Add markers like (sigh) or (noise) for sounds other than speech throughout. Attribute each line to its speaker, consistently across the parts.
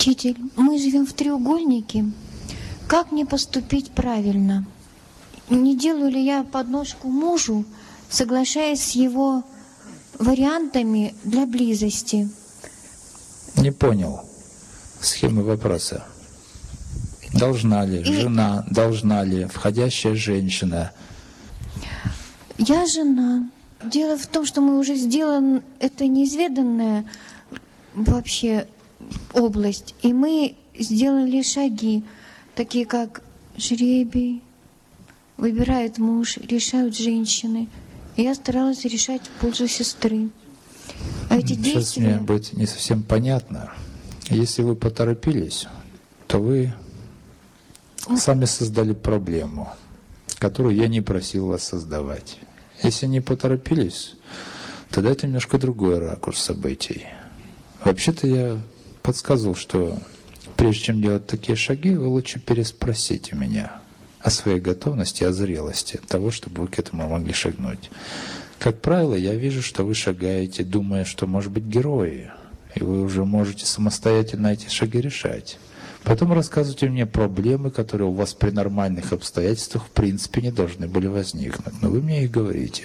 Speaker 1: Учитель, мы живем в треугольнике. Как мне поступить правильно? Не делаю ли я подножку мужу, соглашаясь с его вариантами для близости?
Speaker 2: Не понял схемы вопроса. Должна ли
Speaker 1: И-
Speaker 2: жена, должна ли входящая женщина
Speaker 1: Я жена. Дело в том, что мы уже сделан, это неизведанная вообще область, и мы сделали шаги, такие как жребий, выбирает муж, решают женщины. И я старалась решать в пользу сестры. А эти
Speaker 2: Сейчас
Speaker 1: действия...
Speaker 2: мне будет не совсем понятно. Если вы поторопились, то вы сами создали проблему, которую я не просил вас создавать. Если не поторопились, тогда это немножко другой ракурс событий. Вообще-то я подсказывал, что прежде чем делать такие шаги, вы лучше переспросите меня о своей готовности, о зрелости того, чтобы вы к этому могли шагнуть. Как правило, я вижу, что вы шагаете, думая, что, может быть, герои, и вы уже можете самостоятельно эти шаги решать. Потом рассказывайте мне проблемы, которые у вас при нормальных обстоятельствах в принципе не должны были возникнуть. Но вы мне их говорите.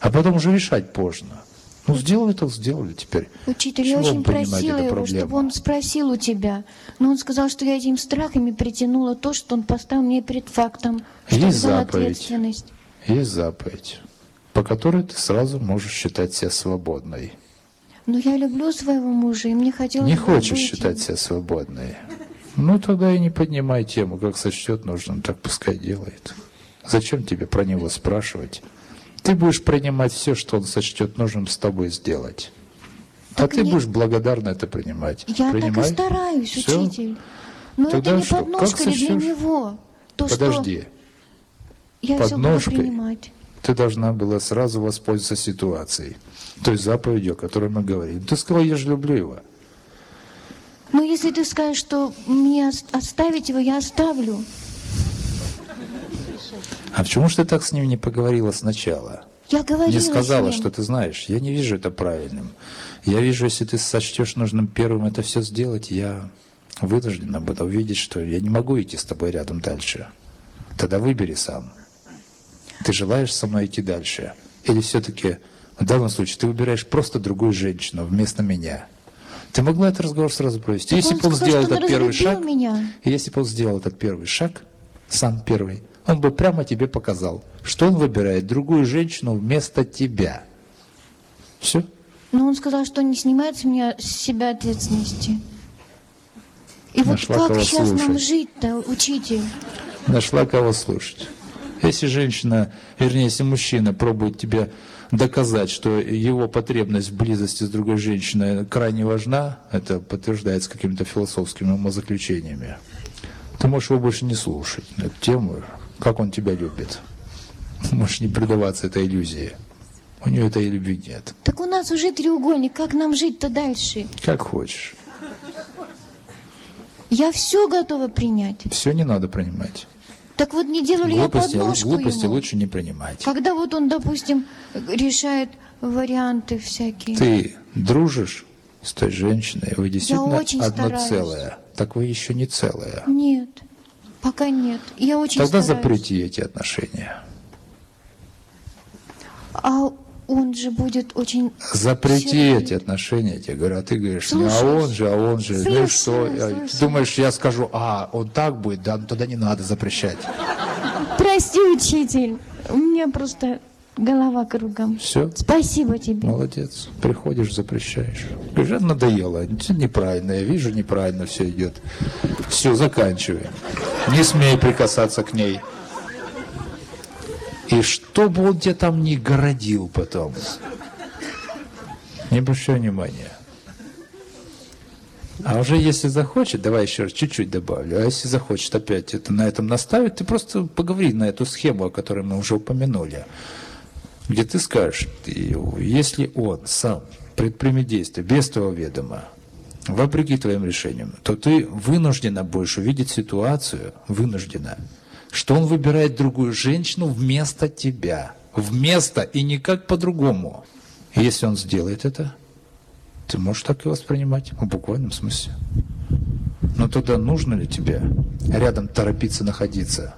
Speaker 2: А потом уже решать поздно. Ну, сделали, так сделали теперь.
Speaker 1: Учитель,
Speaker 2: Чего
Speaker 1: я очень просила его,
Speaker 2: проблему?
Speaker 1: чтобы он спросил у тебя. Но он сказал, что я этими страхами притянула то, что он поставил мне перед фактом.
Speaker 2: Есть заповедь. Есть заповедь, по которой ты сразу можешь считать себя свободной.
Speaker 1: Но я люблю своего мужа, и мне хотелось
Speaker 2: Не хочешь
Speaker 1: быть
Speaker 2: считать себя свободной? Ну, тогда и не поднимай тему, как сочтет нужным, так пускай делает. Зачем тебе про него спрашивать? Ты будешь принимать все, что он сочтет нужным с тобой сделать. А
Speaker 1: Так
Speaker 2: ты
Speaker 1: не-
Speaker 2: будешь благодарно это принимать.
Speaker 1: Я
Speaker 2: Принимай.
Speaker 1: так и стараюсь,
Speaker 2: Всё.
Speaker 1: учитель. Но
Speaker 2: Тогда
Speaker 1: это не
Speaker 2: что,
Speaker 1: подножка
Speaker 2: как
Speaker 1: для него? То,
Speaker 2: Подожди,
Speaker 1: что я все буду
Speaker 2: подножкой?
Speaker 1: принимать.
Speaker 2: ты должна была сразу воспользоваться ситуацией. Той заповедью, о которой мы говорим. Ты сказал, я же люблю его.
Speaker 1: Но если ты скажешь, что мне ос- оставить его, я оставлю.
Speaker 2: А почему же ты так с ним не поговорила сначала?
Speaker 1: Я говорила
Speaker 2: Не сказала, что ты знаешь. Я не вижу это правильным. Я вижу, если ты сочтешь нужным первым это все сделать, я вынуждена буду увидеть, что я не могу идти с тобой рядом дальше. Тогда выбери сам. Ты желаешь со мной идти дальше? Или все-таки в данном случае ты выбираешь просто другую женщину вместо меня? Ты могла этот разговор сразу провести.
Speaker 1: Так
Speaker 2: если бы он
Speaker 1: сказал,
Speaker 2: сделал этот первый шаг,
Speaker 1: меня.
Speaker 2: если бы он сделал этот первый шаг, сам первый, он бы прямо тебе показал, что он выбирает другую женщину вместо тебя. Все?
Speaker 1: Но он сказал, что не снимает с меня с себя ответственности. И
Speaker 2: Нашла
Speaker 1: вот как сейчас нам
Speaker 2: слушать.
Speaker 1: жить-то, учитель?
Speaker 2: Нашла кого слушать. Если женщина, вернее, если мужчина пробует тебе доказать, что его потребность в близости с другой женщиной крайне важна, это подтверждается какими-то философскими умозаключениями, ты можешь его больше не слушать на эту тему, как он тебя любит. (laughs) Можешь не предаваться этой иллюзии. У нее этой любви нет.
Speaker 1: Так у нас уже треугольник, как нам жить-то дальше?
Speaker 2: Как хочешь.
Speaker 1: Я все готова принять.
Speaker 2: Все не надо принимать.
Speaker 1: Так вот не делаю ли я
Speaker 2: Глупости,
Speaker 1: подножку
Speaker 2: глупости
Speaker 1: ему?
Speaker 2: лучше не принимать.
Speaker 1: Когда вот он, допустим, решает варианты всякие.
Speaker 2: Ты дружишь с той женщиной, вы действительно
Speaker 1: очень
Speaker 2: одно
Speaker 1: стараюсь.
Speaker 2: целое. Так вы еще не целое.
Speaker 1: Нет, пока нет. Я очень
Speaker 2: Тогда
Speaker 1: стараюсь.
Speaker 2: запрети эти отношения.
Speaker 1: А он же будет очень...
Speaker 2: Запрети
Speaker 1: сердит.
Speaker 2: эти отношения, я тебе говорю, а ты говоришь, ну а
Speaker 1: Слушаюсь.
Speaker 2: он же, а он же, ну и
Speaker 1: Слушаю,
Speaker 2: что? А
Speaker 1: слушаю.
Speaker 2: Ты думаешь, я скажу, а, он так будет, да, ну тогда не надо запрещать.
Speaker 1: Прости, учитель. У меня просто голова кругом.
Speaker 2: Все,
Speaker 1: Спасибо тебе.
Speaker 2: молодец. Приходишь, запрещаешь. Говоришь, «А, надоело, неправильно, я вижу, неправильно все идет. Все, заканчиваем. Не смей прикасаться к ней. И чтобы он тебя там не городил потом. Не обращай внимания. А уже если захочет, давай еще раз чуть-чуть добавлю, а если захочет опять это на этом наставить, ты просто поговори на эту схему, о которой мы уже упомянули, где ты скажешь, если он сам предпримет действие без твоего ведома, вопреки твоим решениям, то ты вынуждена будешь увидеть ситуацию, вынуждена, что он выбирает другую женщину вместо тебя. Вместо и никак по-другому. Если он сделает это, ты можешь так и воспринимать, в буквальном смысле. Но тогда нужно ли тебе рядом торопиться находиться?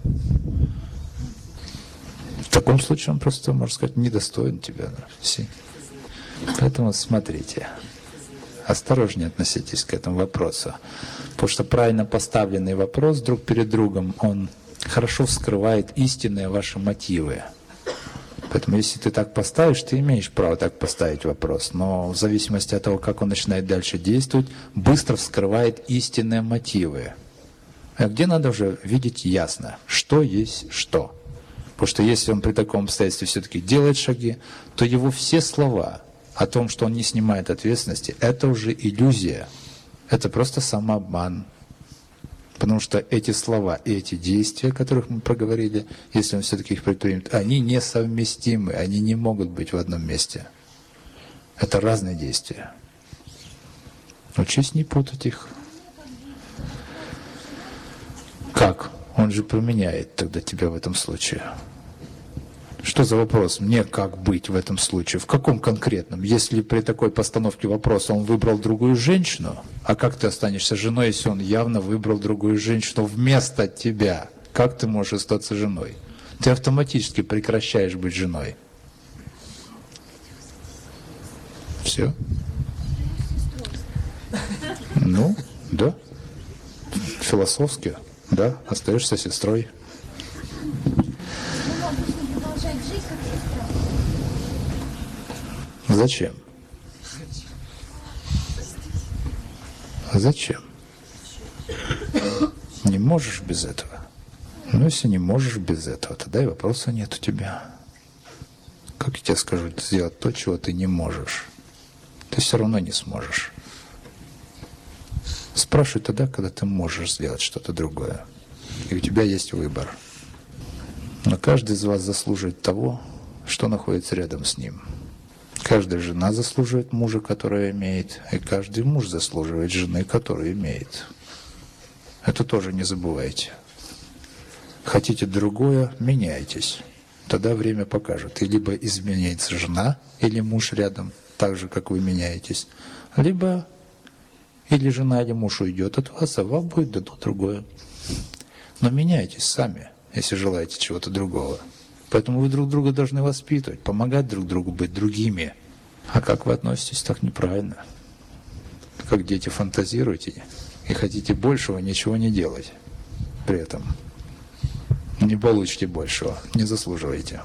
Speaker 2: В таком случае он просто, можно сказать, недостоин тебя. Поэтому смотрите, осторожнее относитесь к этому вопросу. Потому что правильно поставленный вопрос друг перед другом, он хорошо вскрывает истинные ваши мотивы. Поэтому если ты так поставишь, ты имеешь право так поставить вопрос. Но в зависимости от того, как он начинает дальше действовать, быстро вскрывает истинные мотивы. А где надо уже видеть ясно, что есть что. Потому что если он при таком обстоятельстве все-таки делает шаги, то его все слова о том, что он не снимает ответственности, это уже иллюзия. Это просто самообман. Потому что эти слова и эти действия, о которых мы проговорили, если он все-таки их предпримет, они несовместимы, они не могут быть в одном месте. Это разные действия. Учись не путать их. Как? Он же променяет тогда тебя в этом случае. Что за вопрос? Мне как быть в этом случае? В каком конкретном? Если при такой постановке вопроса он выбрал другую женщину, а как ты останешься женой, если он явно выбрал другую женщину вместо тебя? Как ты можешь остаться женой? Ты автоматически прекращаешь быть женой. Все? Ну, да. Философски, да, остаешься сестрой. Зачем? Зачем? Не можешь без этого. Ну, если не можешь без этого, тогда и вопроса нет у тебя. Как я тебе скажу, сделать то, чего ты не можешь? Ты все равно не сможешь. Спрашивай тогда, когда ты можешь сделать что-то другое. И у тебя есть выбор. Но каждый из вас заслуживает того, что находится рядом с ним. Каждая жена заслуживает мужа, который имеет, и каждый муж заслуживает жены, которую имеет. Это тоже не забывайте. Хотите другое, меняйтесь. Тогда время покажет. И либо изменяется жена или муж рядом, так же, как вы меняетесь, либо или жена или муж уйдет от вас, а вам будет дано другое. Но меняйтесь сами, если желаете чего-то другого. Поэтому вы друг друга должны воспитывать, помогать друг другу быть другими. А как вы относитесь, так неправильно. Как дети фантазируете и хотите большего, ничего не делать при этом. Не получите большего, не заслуживаете.